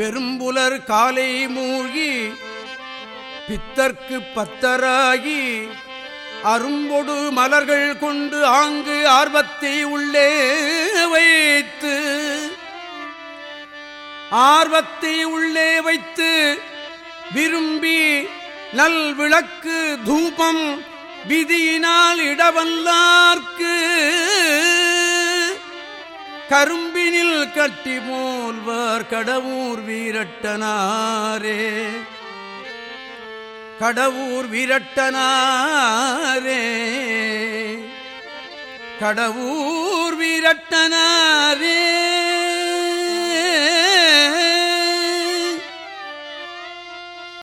பெரும்புலர் காலை மூழ்கி பித்தர்க்கு பத்தராகி அரும்பொடு மலர்கள் கொண்டு ஆங்கு ஆர்வத்தை உள்ளே வைத்து ஆர்வத்தை உள்ளே வைத்து விரும்பி நல் விளக்கு தூபம் விதியினால் இடவல்லார்க்கு கரும்பினில் கட்டி போல்வார் கடவுர் வீரட்டனாரே. கடவுர் வீரட்டனாரே. கடவுர் வீரட்டனாரே.